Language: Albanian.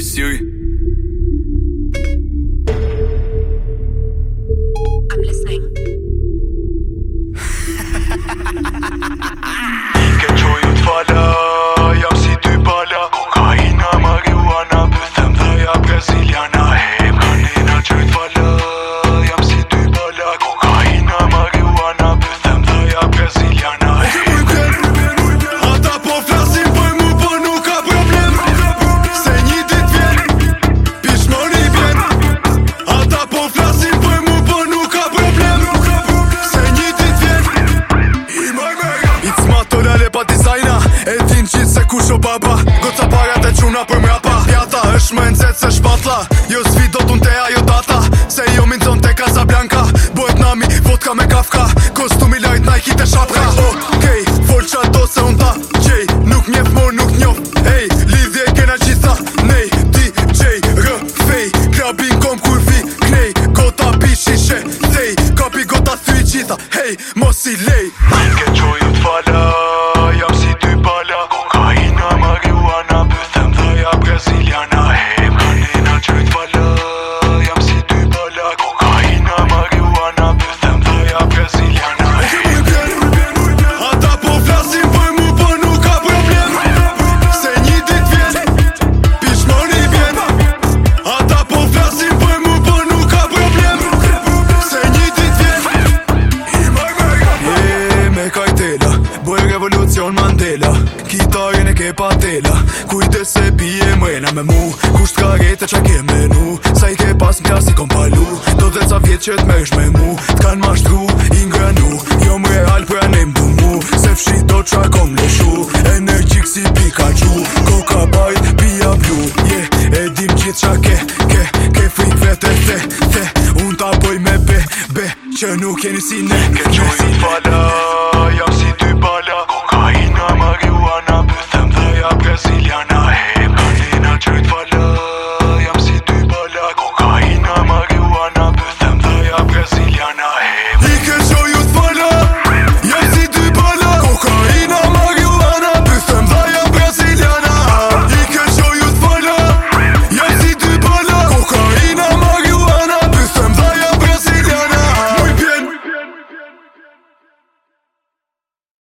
Hey Siri. shu baba Goca parja të quna për mrapa Pjata është më nëzet se shpatla Jo zvi do të teja, jo t'ata Se jo minë zonë te Casablanca Bojt nami vodka me kafka Kostumi lajt na i kite shapka Okej, okay, vol që ato se unë ta Gjej, nuk njef mor nuk njof Ej, lidhje kena gjitha Nej, di, gjej, rë, fej Krabin kom kur vi, knej Gota pi shishe, thej Kapi gota thuj gjitha, hej, mos i lej Mirë ke qoju t'fala patela Kujte se pije mrena me mu Kusht ka rete qa ke menu Sa i ke pas mka si kom palu Do dhe ca vjet qe t'mesh me mu T'kan mashtru, ingranu Jo më real pra po ne mdu mu Se fshi do qa kom leshu Energik si pikachu Koka bajt, pija blu yeah, E dim qit qa ke, ke, ke frik vete Te, te, un t'apoj me be, be Qe nuk jeni si ne Ke qojnë falat